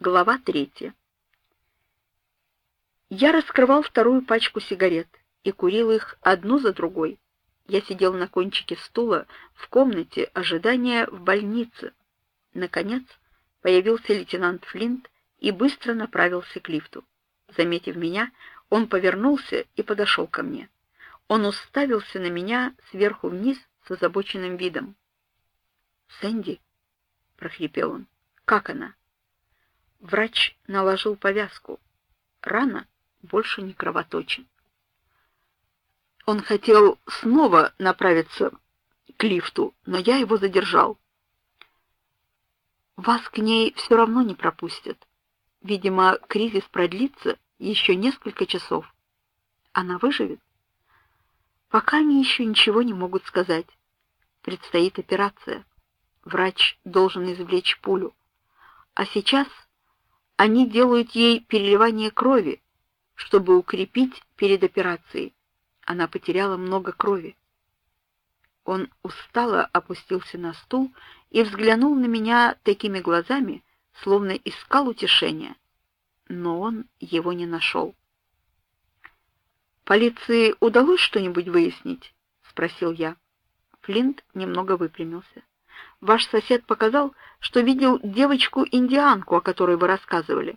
Глава третья. Я раскрывал вторую пачку сигарет и курил их одну за другой. Я сидел на кончике стула в комнате ожидания в больнице. Наконец появился лейтенант Флинт и быстро направился к лифту. Заметив меня, он повернулся и подошел ко мне. Он уставился на меня сверху вниз с озабоченным видом. "Сэнди", прохрипел он. "Как она?" Врач наложил повязку. Рана больше не кровоточит. Он хотел снова направиться к лифту, но я его задержал. Вас к ней все равно не пропустят. Видимо, кризис продлится еще несколько часов. Она выживет? Пока они еще ничего не могут сказать. Предстоит операция. Врач должен извлечь пулю. А сейчас они делают ей переливание крови, чтобы укрепить перед операцией она потеряла много крови. Он устало опустился на стул и взглянул на меня такими глазами, словно искал утешения, но он его не нашел. Полиции удалось что-нибудь выяснить, спросил я. Флинт немного выпрямился. Ваш сосед показал, что видел девочку-индианку, о которой вы рассказывали.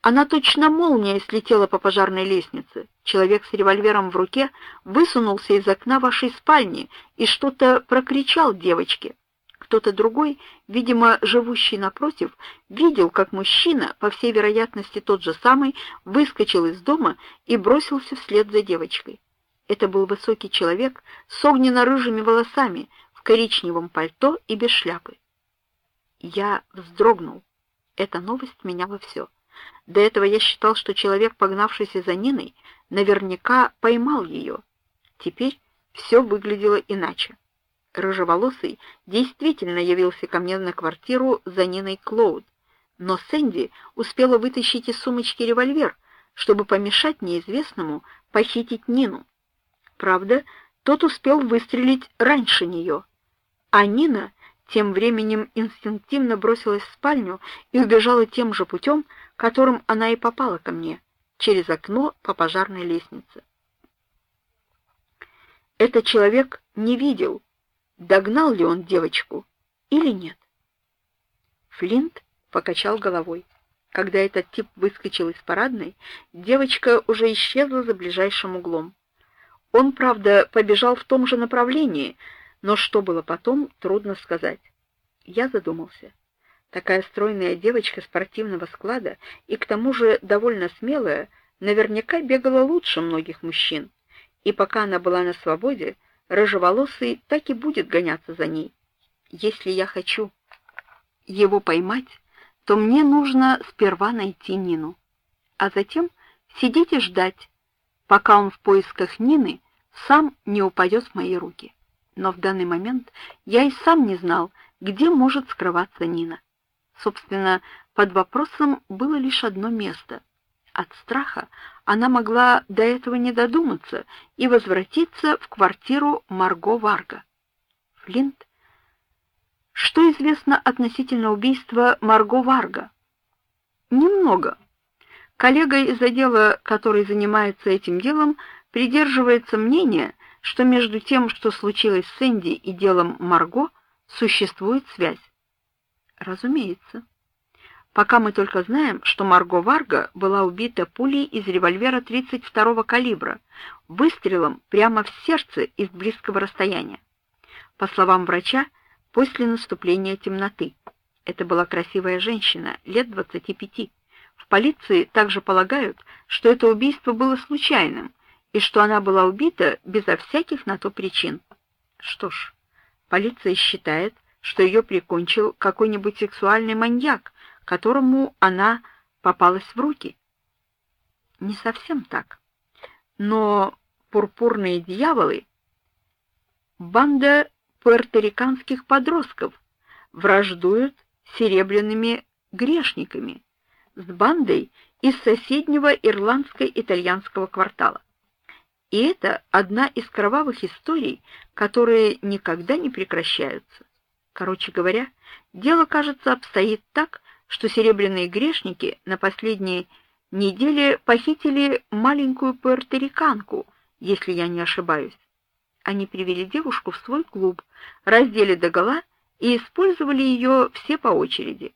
Она точно молнией слетела по пожарной лестнице. Человек с револьвером в руке высунулся из окна вашей спальни и что-то прокричал девочке. Кто-то другой, видимо, живущий напротив, видел, как мужчина, по всей вероятности тот же самый, выскочил из дома и бросился вслед за девочкой. Это был высокий человек с огненно-рыжими волосами, коричневом пальто и без шляпы. Я вздрогнул. Эта новость меняла все. До этого я считал, что человек, погнавшийся за Ниной, наверняка поймал ее. Теперь все выглядело иначе. Рыжеволосый действительно явился ко мне на квартиру за Ниной Клоуд, но Сэнди успела вытащить из сумочки револьвер, чтобы помешать неизвестному похитить Нину. Правда, тот успел выстрелить раньше нее, а Нина тем временем инстинктивно бросилась в спальню и убежала тем же путем, которым она и попала ко мне, через окно по пожарной лестнице. Этот человек не видел, догнал ли он девочку или нет. Флинт покачал головой. Когда этот тип выскочил из парадной, девочка уже исчезла за ближайшим углом. Он, правда, побежал в том же направлении, но что было потом, трудно сказать. Я задумался. Такая стройная девочка спортивного склада и к тому же довольно смелая, наверняка бегала лучше многих мужчин. И пока она была на свободе, рыжеволосый так и будет гоняться за ней. Если я хочу его поймать, то мне нужно сперва найти Нину, а затем сидеть и ждать, пока он в поисках Нины сам не упадет в мои руки. Но в данный момент я и сам не знал, где может скрываться Нина. Собственно, под вопросом было лишь одно место. От страха она могла до этого не додуматься и возвратиться в квартиру Марго Варга. Флинт Что известно относительно убийства Марго Варга? Немного. Коллега из отдела, который занимается этим делом, придерживается мнения, что между тем, что случилось с Сэнди и делом Марго, существует связь. Разумеется. Пока мы только знаем, что Марго Варга была убита пулей из револьвера 32-го калибра, выстрелом прямо в сердце из близкого расстояния. По словам врача, после наступления темноты. Это была красивая женщина, лет 25. В полиции также полагают, что это убийство было случайным и что она была убита безо всяких на то причин. Что ж, полиция считает, что ее прикончил какой-нибудь сексуальный маньяк, которому она попалась в руки. Не совсем так. Но пурпурные дьяволы банда пуэрториканских подростков враждуют серебряными грешниками с бандой из соседнего ирландско-итальянского квартала. И это одна из кровавых историй, которые никогда не прекращаются. Короче говоря, дело, кажется, обстоит так, что серебряные грешники на последней неделе похитили маленькую пуэрториканку, если я не ошибаюсь. Они привели девушку в свой клуб, раздели догола и использовали ее все по очереди.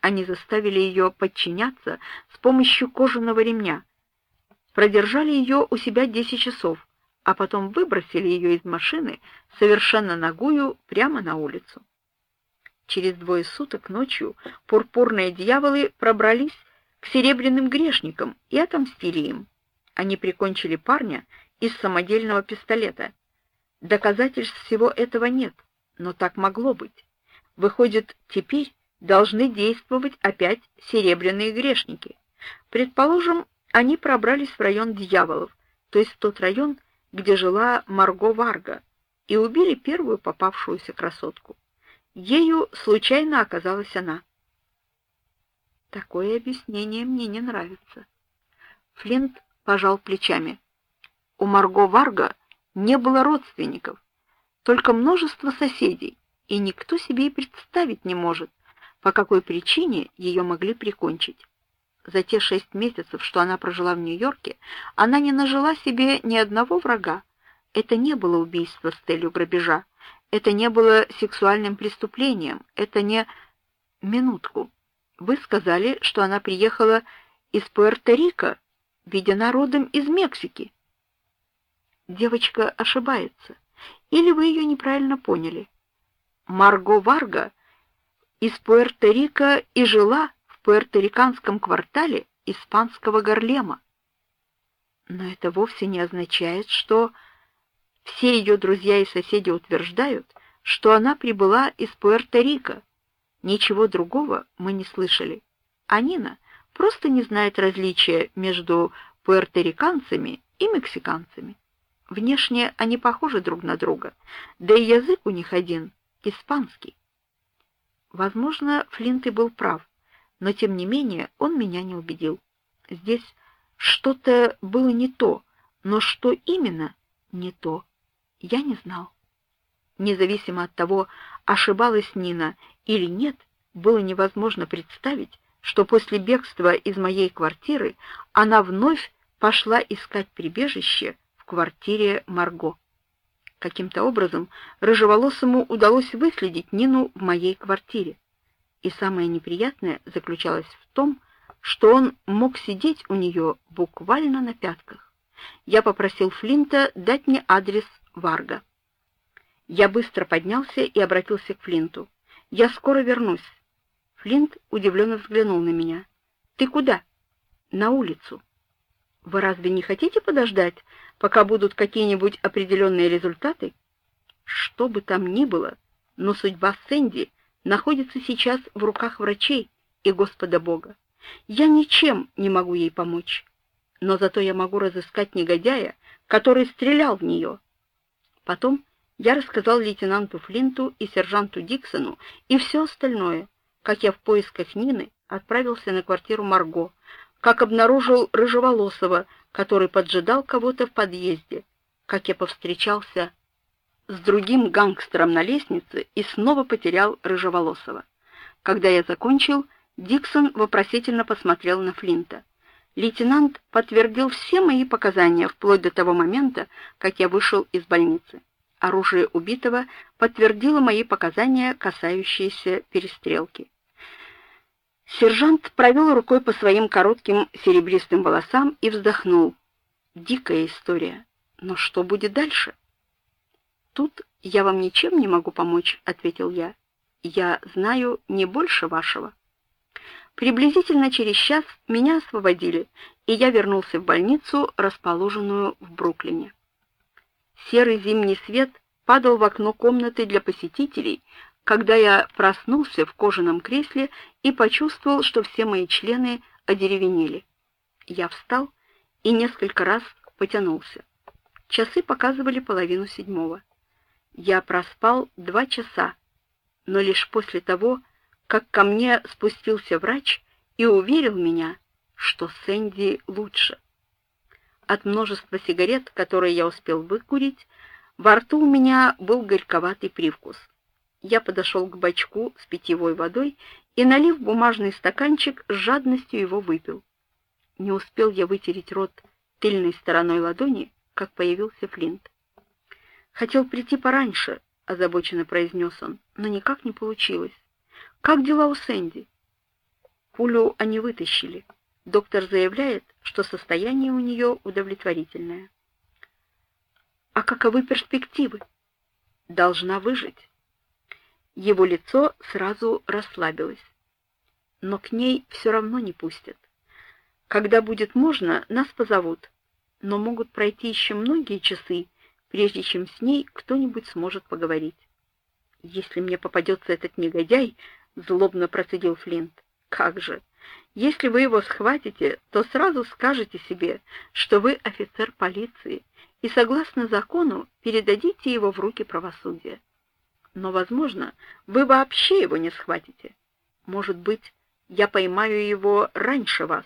Они заставили ее подчиняться с помощью кожаного ремня. Продержали ее у себя 10 часов, а потом выбросили ее из машины совершенно нагую прямо на улицу. Через двое суток ночью пурпурные дьяволы пробрались к серебряным грешникам и отомстили им. Они прикончили парня из самодельного пистолета. Доказательств всего этого нет, но так могло быть. Выходит, теперь должны действовать опять серебряные грешники. Предположим, они пробрались в район дьяволов, то есть в тот район, где жила Марго Варга, и убили первую попавшуюся красотку. Ею случайно оказалась она. Такое объяснение мне не нравится. Флинт пожал плечами. У Марго Варга не было родственников, только множество соседей, и никто себе и представить не может, по какой причине ее могли прикончить. За те шесть месяцев, что она прожила в Нью-Йорке, она не нажила себе ни одного врага. Это не было убийство с целью грабежа. Это не было сексуальным преступлением, это не минутку. Вы сказали, что она приехала из Пуэрто-Рико, видя народом из Мексики. Девочка ошибается. Или вы ее неправильно поняли? Марго Варга из Пуэрто-Рико и жила в пуэрториканском квартале испанского Гарлема. Но это вовсе не означает, что все ее друзья и соседи утверждают, что она прибыла из Пуэрто-Рико. Ничего другого мы не слышали. А Нина просто не знает различия между пуэрториканцами и мексиканцами. Внешне они похожи друг на друга, да и язык у них один испанский. Возможно, Флинт и был прав, но тем не менее он меня не убедил. Здесь что-то было не то, но что именно не то я не знал. Независимо от того, ошибалась Нина или нет, было невозможно представить, что после бегства из моей квартиры она вновь пошла искать прибежище в квартире Марго. Каким-то образом рыжеволосому удалось выследить Нину в моей квартире. И самое неприятное заключалось в том, что он мог сидеть у нее буквально на пятках. Я попросил Флинта дать мне адрес Варга. Я быстро поднялся и обратился к Флинту. Я скоро вернусь. Флинт удивленно взглянул на меня. Ты куда? На улицу. Вы разве не хотите подождать, пока будут какие-нибудь определенные результаты? Что бы там ни было, но судьба Сэнди находится сейчас в руках врачей и Господа Бога. Я ничем не могу ей помочь, но зато я могу разыскать негодяя, который стрелял в нее. Потом я рассказал лейтенанту Флинту и сержанту Диксону и все остальное, как я в поисках Нины отправился на квартиру Марго, как обнаружил рыжеволосого, который поджидал кого-то в подъезде, как я повстречался с другим гангстером на лестнице и снова потерял рыжеволосого. Когда я закончил, Диксон вопросительно посмотрел на Флинта. Лейтенант подтвердил все мои показания вплоть до того момента, как я вышел из больницы. Оружие убитого подтвердило мои показания, касающиеся перестрелки. Сержант провел рукой по своим коротким серебристым волосам и вздохнул. Дикая история. Но что будет дальше? Тут я вам ничем не могу помочь, ответил я. Я знаю не больше вашего. Приблизительно через час меня освободили, и я вернулся в больницу, расположенную в Бруклине. Серый зимний свет падал в окно комнаты для посетителей, когда я проснулся в кожаном кресле и почувствовал, что все мои члены одеревенели. Я встал и несколько раз потянулся. Часы показывали половину седьмого. Я проспал два часа, но лишь после того, как ко мне спустился врач и уверил меня, что Сэнди лучше. От множества сигарет, которые я успел выкурить, во рту у меня был горьковатый привкус. Я подошел к бачку с питьевой водой и налив бумажный стаканчик, с жадностью его выпил. Не успел я вытереть рот тыльной стороной ладони, как появился Флинт. Хотел прийти пораньше, озабоченно произнес он, но никак не получилось. Как дела у Сэнди? Пулю они вытащили. Доктор заявляет, что состояние у нее удовлетворительное. А каковы перспективы? Должна выжить. Его лицо сразу расслабилось. Но к ней все равно не пустят. Когда будет можно, нас позовут. Но могут пройти еще многие часы, прежде чем с ней кто-нибудь сможет поговорить. Если мне попадется этот негодяй, злобно процедил Флинт. Как же? Если вы его схватите, то сразу скажете себе, что вы офицер полиции, и согласно закону передадите его в руки правосудия. Но, возможно, вы вообще его не схватите. Может быть, я поймаю его раньше вас.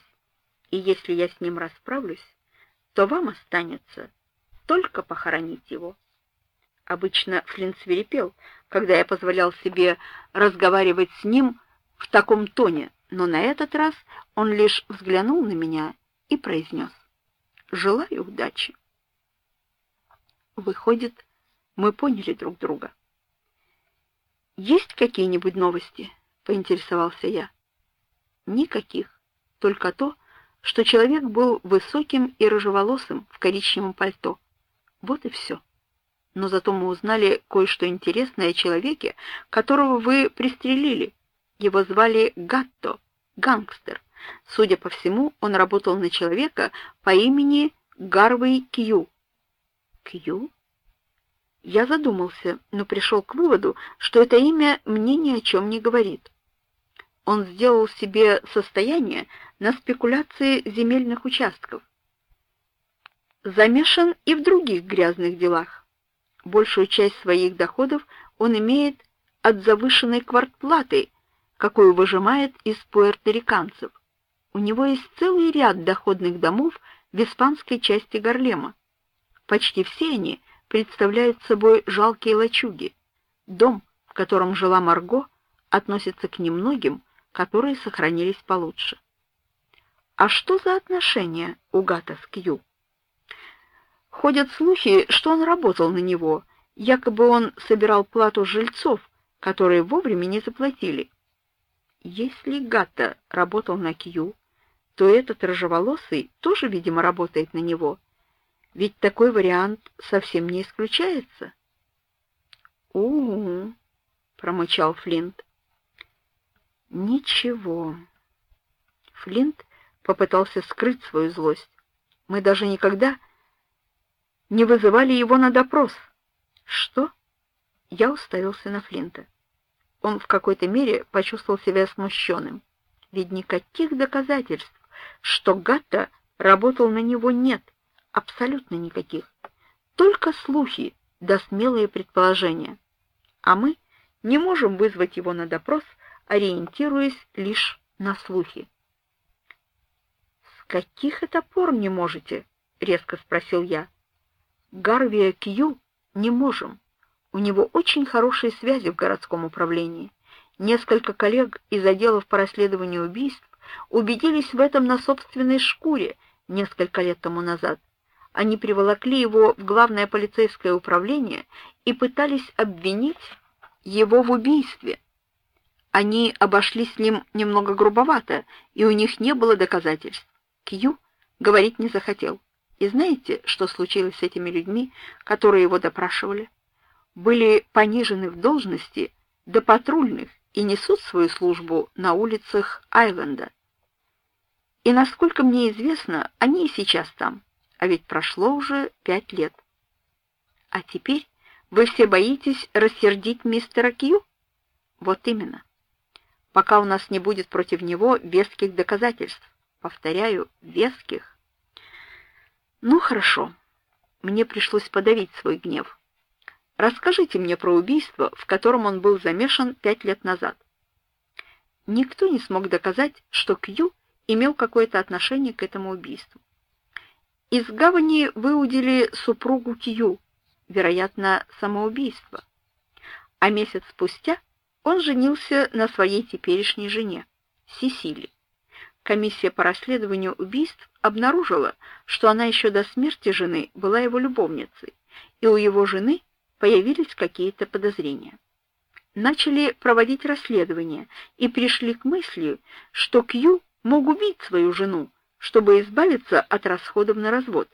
И если я с ним расправлюсь, то вам останется только похоронить его. Обычно Флинт свирепел, когда я позволял себе разговаривать с ним в таком тоне, но на этот раз он лишь взглянул на меня и произнес «Желаю удачи». Выходит, мы поняли друг друга. «Есть какие-нибудь новости?» — поинтересовался я. «Никаких, только то, что человек был высоким и рыжеволосым в коричневом пальто. Вот и все. Но зато мы узнали кое-что интересное о человеке, которого вы пристрелили. Его звали Гатто, гангстер. Судя по всему, он работал на человека по имени Гарвей Кью. Кью? Я задумался, но пришел к выводу, что это имя мне ни о чем не говорит. Он сделал себе состояние на спекуляции земельных участков. Замешан и в других грязных делах. Большую часть своих доходов он имеет от завышенной квартплаты какую выжимает из пуэрториканцев. У него есть целый ряд доходных домов в испанской части Гарлема. Почти все они представляют собой жалкие лачуги. Дом, в котором жила Марго, относится к немногим, которые сохранились получше. А что за отношения у Гата с Кью? Ходят слухи, что он работал на него, якобы он собирал плату жильцов, которые вовремя не заплатили. Если Гатта работал на Кью, то этот рыжеволосый тоже, видимо, работает на него. Ведь такой вариант совсем не исключается. У-у-у, промычал Флинт. Ничего. Флинт попытался скрыть свою злость. Мы даже никогда не вызывали его на допрос. Что? Я уставился на Флинта он в какой-то мере почувствовал себя смущенным. Ведь никаких доказательств, что Гатта работал на него, нет, абсолютно никаких. Только слухи да смелые предположения. А мы не можем вызвать его на допрос, ориентируясь лишь на слухи. С каких это пор не можете? резко спросил я. Гарвия Кью не можем. У него очень хорошие связи в городском управлении. Несколько коллег из отделов по расследованию убийств убедились в этом на собственной шкуре несколько лет тому назад. Они приволокли его в главное полицейское управление и пытались обвинить его в убийстве. Они обошлись с ним немного грубовато, и у них не было доказательств. Кью говорить не захотел. И знаете, что случилось с этими людьми, которые его допрашивали? были понижены в должности до патрульных и несут свою службу на улицах Айленда. И насколько мне известно, они и сейчас там, а ведь прошло уже пять лет. А теперь вы все боитесь рассердить мистера Кью? Вот именно. Пока у нас не будет против него веских доказательств. Повторяю, веских. Ну хорошо. Мне пришлось подавить свой гнев. Расскажите мне про убийство, в котором он был замешан пять лет назад. Никто не смог доказать, что Кью имел какое-то отношение к этому убийству. Из гавани выудили супругу Кью, вероятно, самоубийство. А месяц спустя Он женился на своей теперешней жене, Сесили. Комиссия по расследованию убийств обнаружила, что она еще до смерти жены была его любовницей, и у его жены появились какие-то подозрения. Начали проводить расследование и пришли к мысли, что Кью мог убить свою жену, чтобы избавиться от расходов на развод.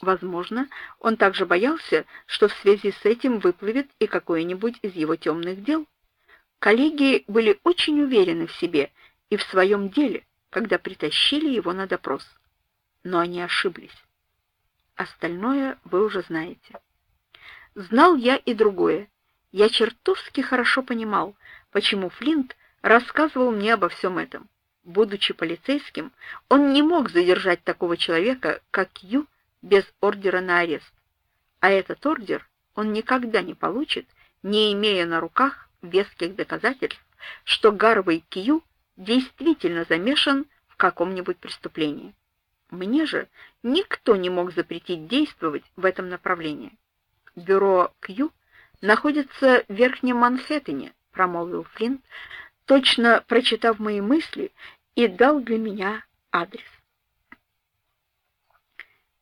Возможно, он также боялся, что в связи с этим выплывет и какое-нибудь из его темных дел. Коллеги были очень уверены в себе и в своем деле, когда притащили его на допрос. Но они ошиблись. Остальное вы уже знаете. Знал я и другое. Я чертовски хорошо понимал, почему Флинт рассказывал мне обо всем этом. Будучи полицейским, он не мог задержать такого человека, как Ю, без ордера на арест. А этот ордер он никогда не получит, не имея на руках веских доказательств, что Гарвей Кью действительно замешан в каком-нибудь преступлении. Мне же никто не мог запретить действовать в этом направлении. Бюро Кью находится в Верхнем Манхэттене, промолвил Флинт, точно прочитав мои мысли и дал для меня адрес.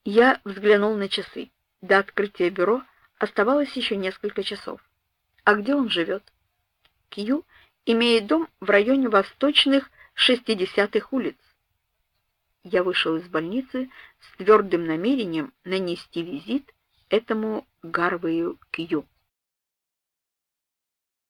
Я взглянул на часы. До открытия бюро оставалось еще несколько часов. А где он живет? Кью имеет дом в районе восточных 60-х улиц. Я вышел из больницы с твердым намерением нанести визит этому Гарвею Кью.